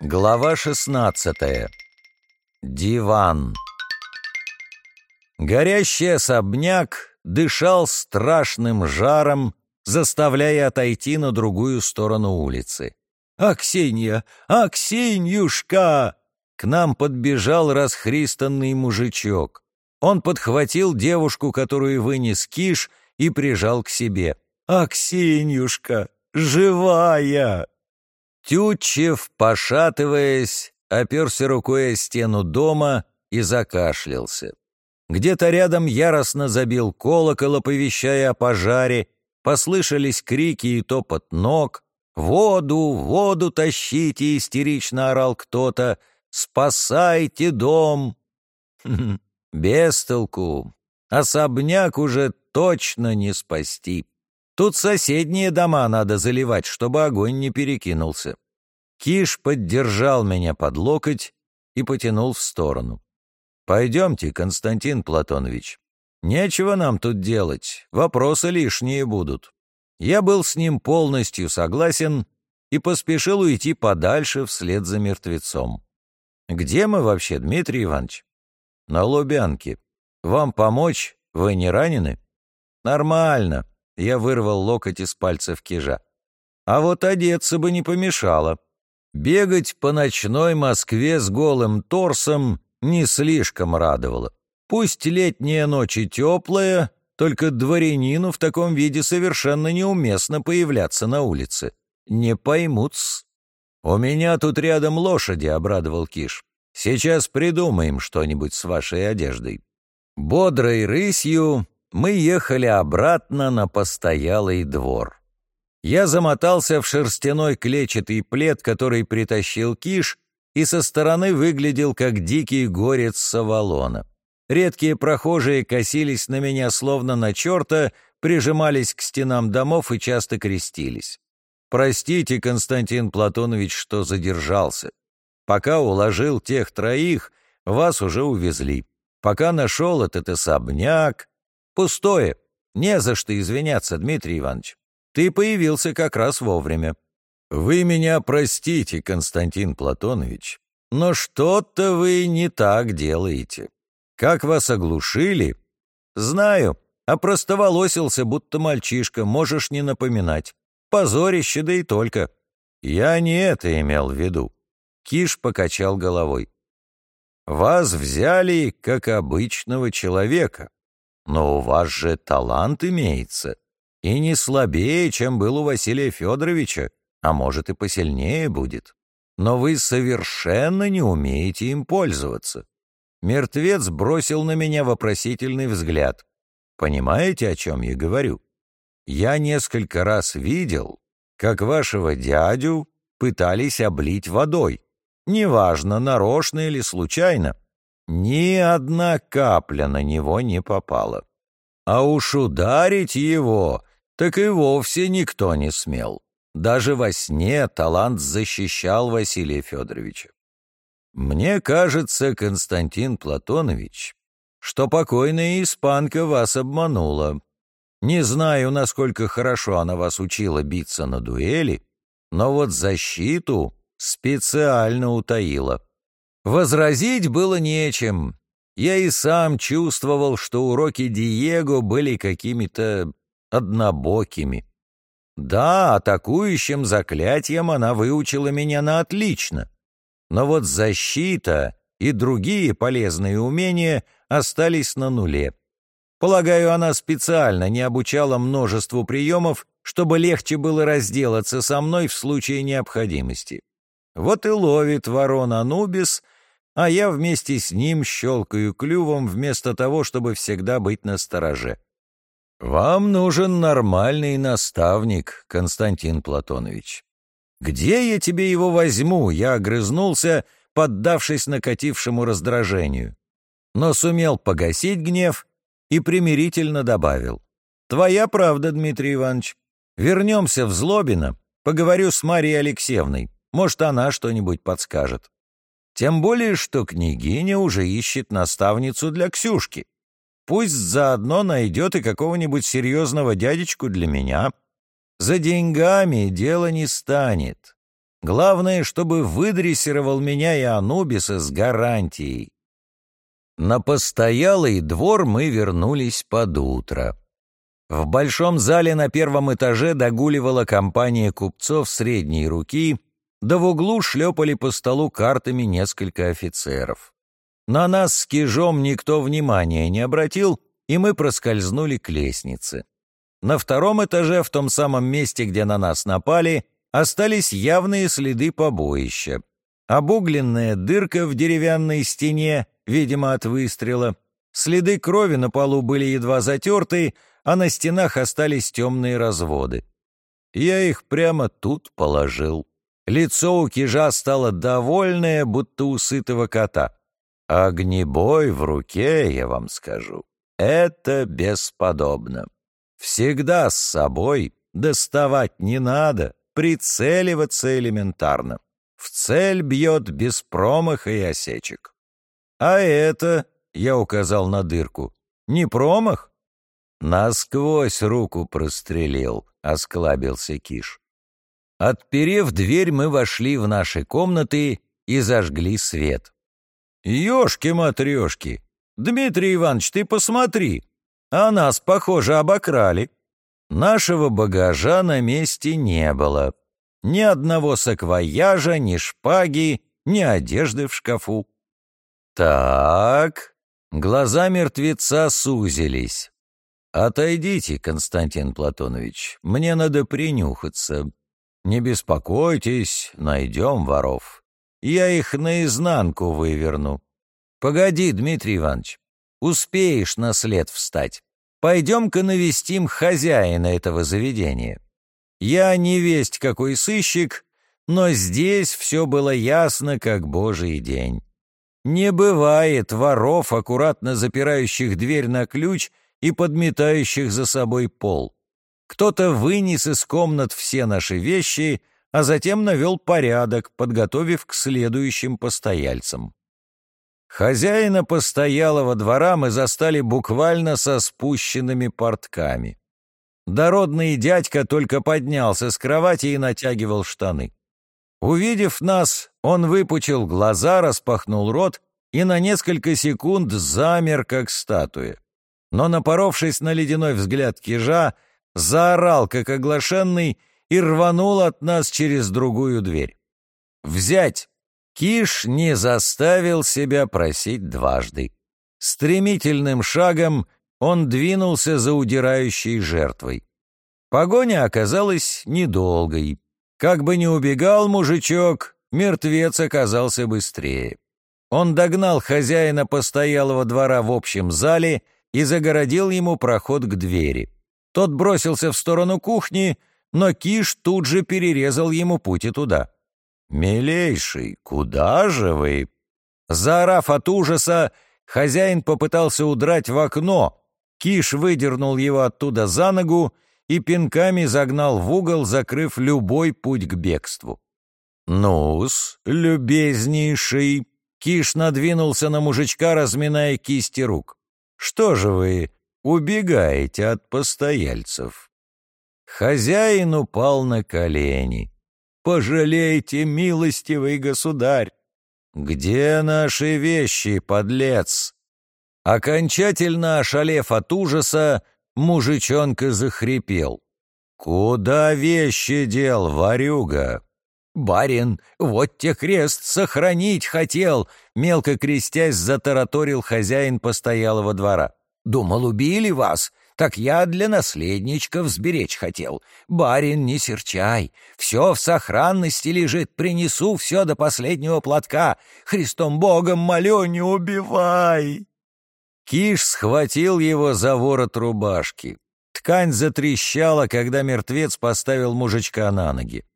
Глава 16. Диван. Горящий особняк дышал страшным жаром, заставляя отойти на другую сторону улицы. «Аксинья! Аксиньюшка!» К нам подбежал расхристанный мужичок. Он подхватил девушку, которую вынес киш, и прижал к себе. «Аксиньюшка! Живая!» Тютчев, пошатываясь, оперся рукой о стену дома и закашлялся. Где-то рядом яростно забил колокол, оповещая о пожаре, послышались крики и топот ног. «Воду, воду тащите!» — истерично орал кто-то. «Спасайте дом!» Без толку. Особняк уже точно не спасти. Тут соседние дома надо заливать, чтобы огонь не перекинулся. Киш поддержал меня под локоть и потянул в сторону. «Пойдемте, Константин Платонович. Нечего нам тут делать, вопросы лишние будут». Я был с ним полностью согласен и поспешил уйти подальше вслед за мертвецом. «Где мы вообще, Дмитрий Иванович?» «На Лубянке. Вам помочь? Вы не ранены?» «Нормально. Я вырвал локоть из пальцев кижа. А вот одеться бы не помешало. Бегать по ночной Москве с голым торсом не слишком радовало. Пусть летняя ночь и теплая, только дворянину в таком виде совершенно неуместно появляться на улице. Не поймут-с. «У меня тут рядом лошади», — обрадовал Киш. «Сейчас придумаем что-нибудь с вашей одеждой». Бодрой рысью мы ехали обратно на постоялый двор. Я замотался в шерстяной клетчатый плед, который притащил Киш, и со стороны выглядел как дикий горец Савалона. Редкие прохожие косились на меня словно на черта, прижимались к стенам домов и часто крестились. «Простите, Константин Платонович, что задержался. Пока уложил тех троих, вас уже увезли. Пока нашел этот особняк, Пустое. Не за что извиняться, Дмитрий Иванович. Ты появился как раз вовремя. Вы меня простите, Константин Платонович, но что-то вы не так делаете. Как вас оглушили? Знаю, а простоволосился, будто мальчишка, можешь не напоминать. Позорище, да и только. Я не это имел в виду. Киш покачал головой. Вас взяли как обычного человека. Но у вас же талант имеется, и не слабее, чем был у Василия Федоровича, а может и посильнее будет. Но вы совершенно не умеете им пользоваться. Мертвец бросил на меня вопросительный взгляд. Понимаете, о чем я говорю? Я несколько раз видел, как вашего дядю пытались облить водой. Неважно, нарочно или случайно. Ни одна капля на него не попала. А уж ударить его, так и вовсе никто не смел. Даже во сне талант защищал Василия Федоровича. Мне кажется, Константин Платонович, что покойная испанка вас обманула. Не знаю, насколько хорошо она вас учила биться на дуэли, но вот защиту специально утаила. Возразить было нечем. Я и сам чувствовал, что уроки Диего были какими-то однобокими. Да, атакующим заклятием она выучила меня на отлично. Но вот защита и другие полезные умения остались на нуле. Полагаю, она специально не обучала множеству приемов, чтобы легче было разделаться со мной в случае необходимости. Вот и ловит ворон Анубис — а я вместе с ним щелкаю клювом вместо того, чтобы всегда быть на стороже. «Вам нужен нормальный наставник, Константин Платонович». «Где я тебе его возьму?» — я огрызнулся, поддавшись накатившему раздражению. Но сумел погасить гнев и примирительно добавил. «Твоя правда, Дмитрий Иванович. Вернемся в Злобино, поговорю с Марией Алексеевной. Может, она что-нибудь подскажет». Тем более, что княгиня уже ищет наставницу для Ксюшки. Пусть заодно найдет и какого-нибудь серьезного дядечку для меня. За деньгами дело не станет. Главное, чтобы выдрессировал меня и Анубиса с гарантией. На постоялый двор мы вернулись под утро. В большом зале на первом этаже догуливала компания купцов средней руки, да в углу шлепали по столу картами несколько офицеров. На нас с кижом никто внимания не обратил, и мы проскользнули к лестнице. На втором этаже, в том самом месте, где на нас напали, остались явные следы побоища. Обугленная дырка в деревянной стене, видимо, от выстрела. Следы крови на полу были едва затерты, а на стенах остались темные разводы. Я их прямо тут положил. Лицо у кижа стало довольное, будто у сытого кота. Огнебой в руке, я вам скажу, это бесподобно. Всегда с собой доставать не надо, прицеливаться элементарно. В цель бьет без промаха и осечек. А это, я указал на дырку, не промах? «Насквозь руку прострелил», — осклабился Киш. Отперев дверь, мы вошли в наши комнаты и зажгли свет. «Ешки-матрешки! Дмитрий Иванович, ты посмотри! А нас, похоже, обокрали!» Нашего багажа на месте не было. Ни одного саквояжа, ни шпаги, ни одежды в шкафу. «Так...» Глаза мертвеца сузились. «Отойдите, Константин Платонович, мне надо принюхаться. Не беспокойтесь, найдем воров. Я их наизнанку выверну. Погоди, Дмитрий Иванович, успеешь на след встать. Пойдем-ка навестим хозяина этого заведения. Я не весть какой сыщик, но здесь все было ясно, как божий день. Не бывает воров, аккуратно запирающих дверь на ключ — и подметающих за собой пол. Кто-то вынес из комнат все наши вещи, а затем навел порядок, подготовив к следующим постояльцам. Хозяина постоялого двора мы застали буквально со спущенными портками. Дородный дядька только поднялся с кровати и натягивал штаны. Увидев нас, он выпучил глаза, распахнул рот и на несколько секунд замер, как статуя но, напоровшись на ледяной взгляд кижа, заорал, как оглашенный, и рванул от нас через другую дверь. «Взять!» Киш не заставил себя просить дважды. Стремительным шагом он двинулся за удирающей жертвой. Погоня оказалась недолгой. Как бы ни убегал мужичок, мертвец оказался быстрее. Он догнал хозяина постоялого двора в общем зале — и загородил ему проход к двери. Тот бросился в сторону кухни, но Киш тут же перерезал ему путь и туда. «Милейший, куда же вы?» Заорав от ужаса, хозяин попытался удрать в окно. Киш выдернул его оттуда за ногу и пинками загнал в угол, закрыв любой путь к бегству. «Ну-с, любезнейший!» Киш надвинулся на мужичка, разминая кисти рук. Что же вы убегаете от постояльцев? Хозяин упал на колени. «Пожалейте, милостивый государь! Где наши вещи, подлец?» Окончательно ошалев от ужаса, мужичонка захрипел. «Куда вещи дел, ворюга?» «Барин, вот те крест сохранить хотел!» Мелко крестясь, затараторил хозяин постоялого двора. «Думал, убили вас, так я для наследничков сберечь хотел. Барин, не серчай, все в сохранности лежит, принесу все до последнего платка. Христом Богом молю, не убивай!» Киш схватил его за ворот рубашки. Ткань затрещала, когда мертвец поставил мужичка на ноги.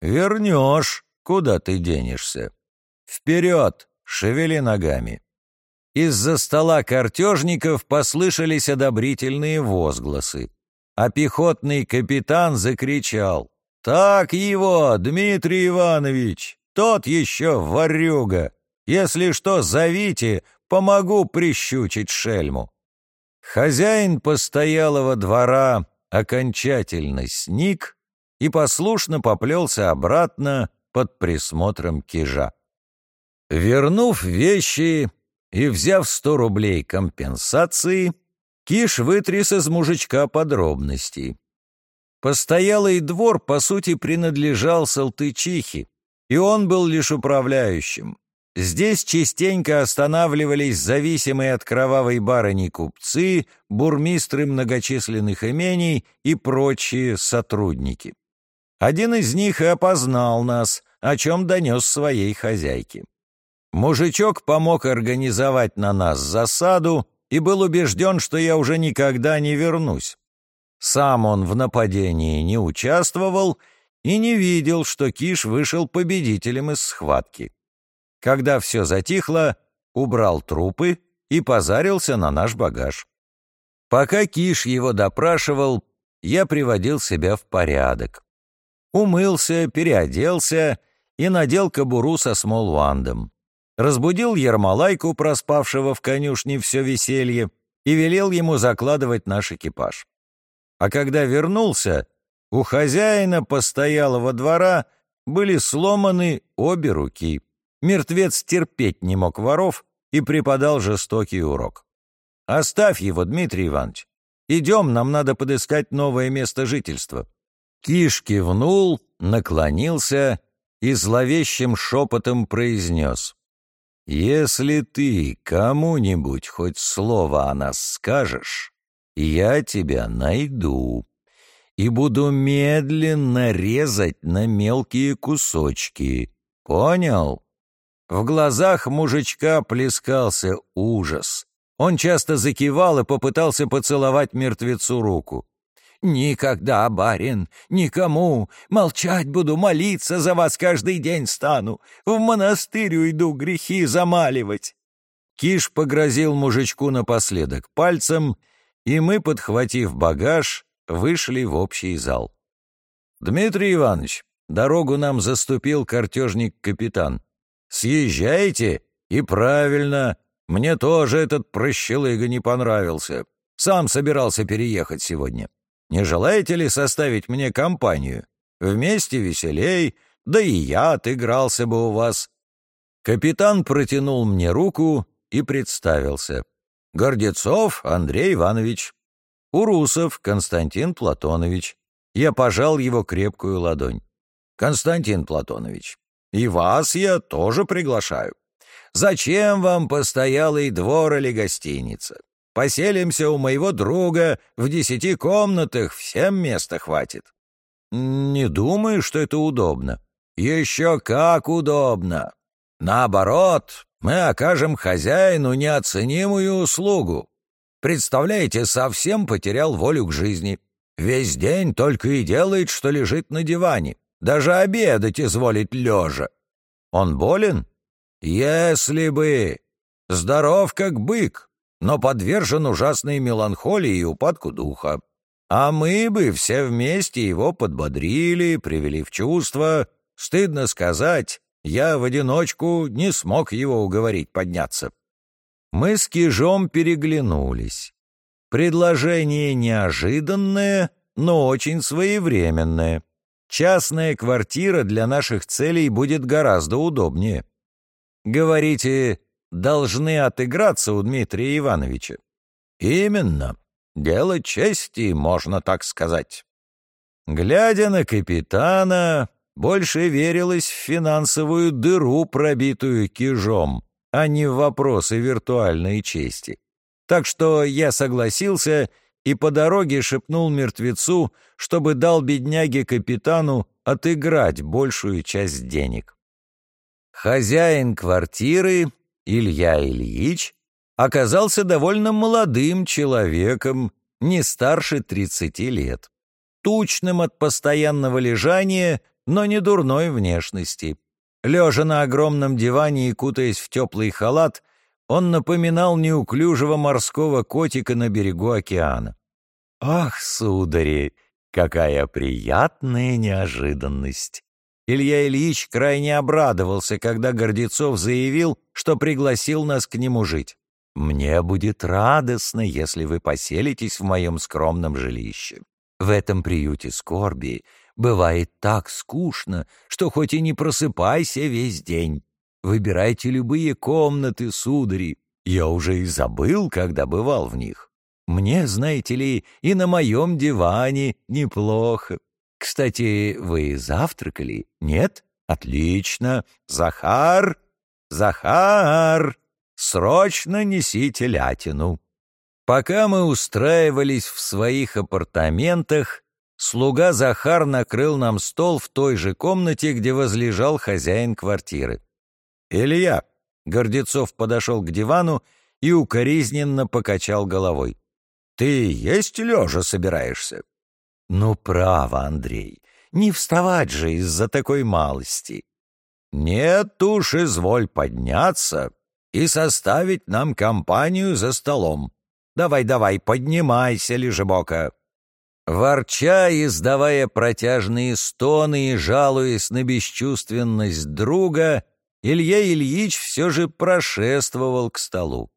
«Вернешь, куда ты денешься? Вперед, шевели ногами!» Из-за стола картежников послышались одобрительные возгласы, а пехотный капитан закричал «Так его, Дмитрий Иванович, тот еще ворюга! Если что, зовите, помогу прищучить шельму!» Хозяин постоялого двора окончательно сник и послушно поплелся обратно под присмотром кижа. Вернув вещи и взяв сто рублей компенсации, Киш вытряс из мужичка подробностей. Постоялый двор, по сути, принадлежал Салтычихе, и он был лишь управляющим. Здесь частенько останавливались зависимые от кровавой барыни купцы, бурмистры многочисленных имений и прочие сотрудники. Один из них и опознал нас, о чем донес своей хозяйке. Мужичок помог организовать на нас засаду и был убежден, что я уже никогда не вернусь. Сам он в нападении не участвовал и не видел, что Киш вышел победителем из схватки. Когда все затихло, убрал трупы и позарился на наш багаж. Пока Киш его допрашивал, я приводил себя в порядок. Умылся, переоделся и надел кобуру со смолвандом. Разбудил Ермолайку, проспавшего в конюшне все веселье, и велел ему закладывать наш экипаж. А когда вернулся, у хозяина постоялого двора были сломаны обе руки. Мертвец терпеть не мог воров и преподал жестокий урок. «Оставь его, Дмитрий Иванович. Идем, нам надо подыскать новое место жительства». Киш кивнул, наклонился и зловещим шепотом произнес. «Если ты кому-нибудь хоть слово о нас скажешь, я тебя найду и буду медленно резать на мелкие кусочки. Понял?» В глазах мужичка плескался ужас. Он часто закивал и попытался поцеловать мертвецу руку. «Никогда, барин, никому. Молчать буду, молиться за вас каждый день стану. В монастырь уйду грехи замаливать». Киш погрозил мужичку напоследок пальцем, и мы, подхватив багаж, вышли в общий зал. «Дмитрий Иванович, дорогу нам заступил картежник-капитан. Съезжайте, и правильно. Мне тоже этот прощелыга не понравился. Сам собирался переехать сегодня. Не желаете ли составить мне компанию? Вместе веселей, да и я отыгрался бы у вас». Капитан протянул мне руку и представился. «Гордецов Андрей Иванович». «Урусов Константин Платонович». Я пожал его крепкую ладонь. «Константин Платонович, и вас я тоже приглашаю. Зачем вам постоялый двор или гостиница? Поселимся у моего друга в десяти комнатах, всем места хватит. Не думаю, что это удобно. Еще как удобно. Наоборот, мы окажем хозяину неоценимую услугу. Представляете, совсем потерял волю к жизни. Весь день только и делает, что лежит на диване. Даже обедать изволить лежа. Он болен? Если бы. Здоров, как бык, но подвержен ужасной меланхолии и упадку духа. А мы бы все вместе его подбодрили, привели в чувство. Стыдно сказать, я в одиночку не смог его уговорить подняться. Мы с Кижом переглянулись. Предложение неожиданное, но очень своевременное. Частная квартира для наших целей будет гораздо удобнее. Говорите, должны отыграться у Дмитрия Ивановича. Именно. Дело чести, можно так сказать. Глядя на капитана, больше верилось в финансовую дыру, пробитую кижом, а не в вопросы виртуальной чести. Так что я согласился и по дороге шепнул мертвецу, чтобы дал бедняге-капитану отыграть большую часть денег. Хозяин квартиры, Илья Ильич, оказался довольно молодым человеком, не старше 30 лет, тучным от постоянного лежания, но не дурной внешности. Лежа на огромном диване и кутаясь в теплый халат, он напоминал неуклюжего морского котика на берегу океана. «Ах, судари, какая приятная неожиданность!» Илья Ильич крайне обрадовался, когда Гордецов заявил, что пригласил нас к нему жить. «Мне будет радостно, если вы поселитесь в моем скромном жилище. В этом приюте скорби Бывает так скучно, что хоть и не просыпайся весь день. Выбирайте любые комнаты, судари. Я уже и забыл, когда бывал в них. Мне, знаете ли, и на моем диване неплохо. Кстати, вы завтракали? Нет? Отлично. Захар! Захар! Срочно неси телятину. Пока мы устраивались в своих апартаментах, слуга Захар накрыл нам стол в той же комнате, где возлежал хозяин квартиры. «Илья!» — Гордецов подошел к дивану и укоризненно покачал головой. «Ты есть лежа собираешься?» «Ну, право, Андрей, не вставать же из-за такой малости». «Нет уж, изволь подняться и составить нам компанию за столом. Давай-давай, поднимайся, лежебока!» Ворча, издавая протяжные стоны и жалуясь на бесчувственность друга, Илья Ильич все же прошествовал к столу.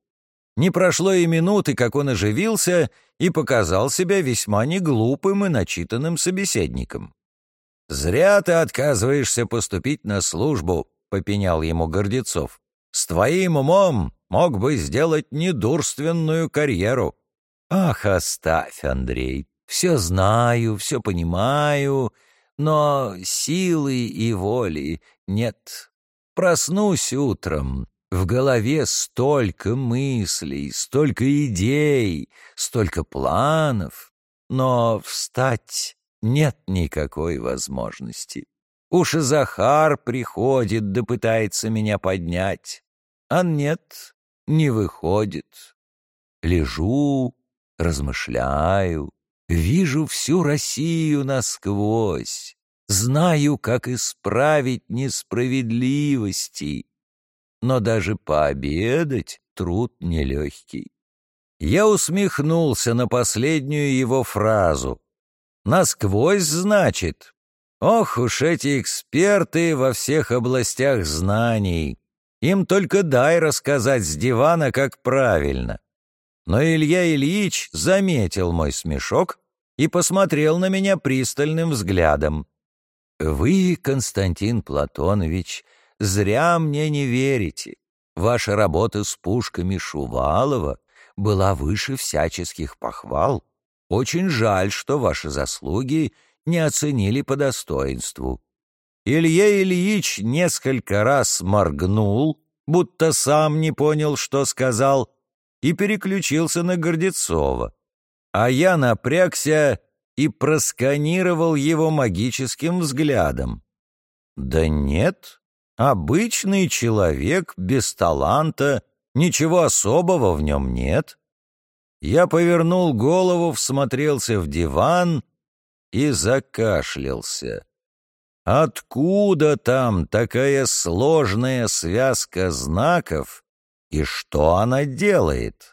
Не прошло и минуты, как он оживился и показал себя весьма неглупым и начитанным собеседником. «Зря ты отказываешься поступить на службу», — попенял ему Гордецов. «С твоим умом мог бы сделать недурственную карьеру». «Ах, оставь, Андрей, все знаю, все понимаю, но силы и воли нет. Проснусь утром, в голове столько мыслей, столько идей, столько планов, но встать нет никакой возможности. Уж и Захар приходит да пытается меня поднять, а нет, не выходит. Лежу, размышляю, вижу всю Россию насквозь, знаю, как исправить несправедливости, но даже пообедать труд нелегкий. Я усмехнулся на последнюю его фразу. «Насквозь, значит? Ох уж эти эксперты во всех областях знаний! Им только дай рассказать с дивана, как правильно». Но Илья Ильич заметил мой смешок и посмотрел на меня пристальным взглядом. «Вы, Константин Платонович, Зря мне не верите. Ваша работа с пушками Шувалова была выше всяческих похвал. Очень жаль, что ваши заслуги не оценили по достоинству. Илья Ильич несколько раз моргнул, будто сам не понял, что сказал, и переключился на Гордецова. А я напрягся и просканировал его магическим взглядом. Да нет, Обычный человек, без таланта, ничего особого в нем нет. Я повернул голову, всмотрелся в диван и закашлялся. Откуда там такая сложная связка знаков и что она делает?